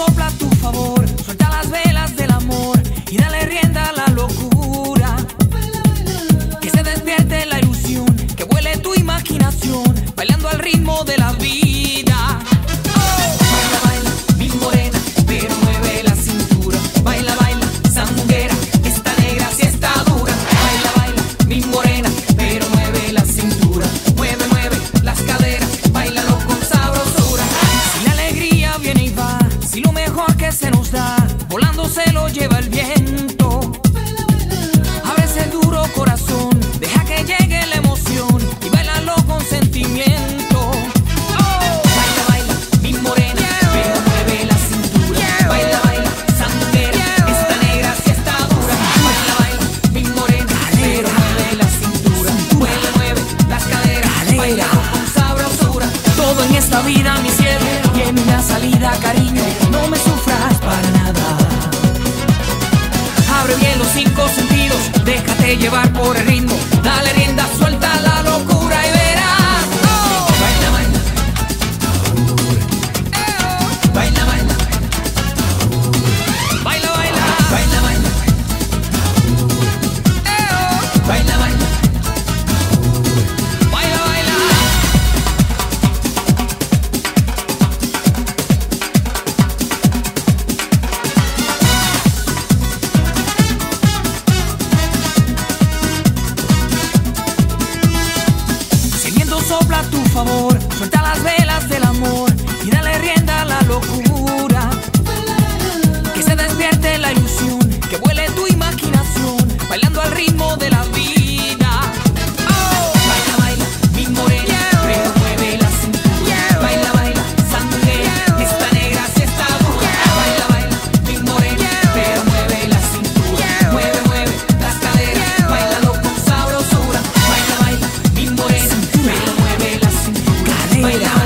sopla tu favor. salida, cariño, no me sufras para nada. Abre bien los cinco sentidos, déjate llevar por el ritmo favor. Bailamos.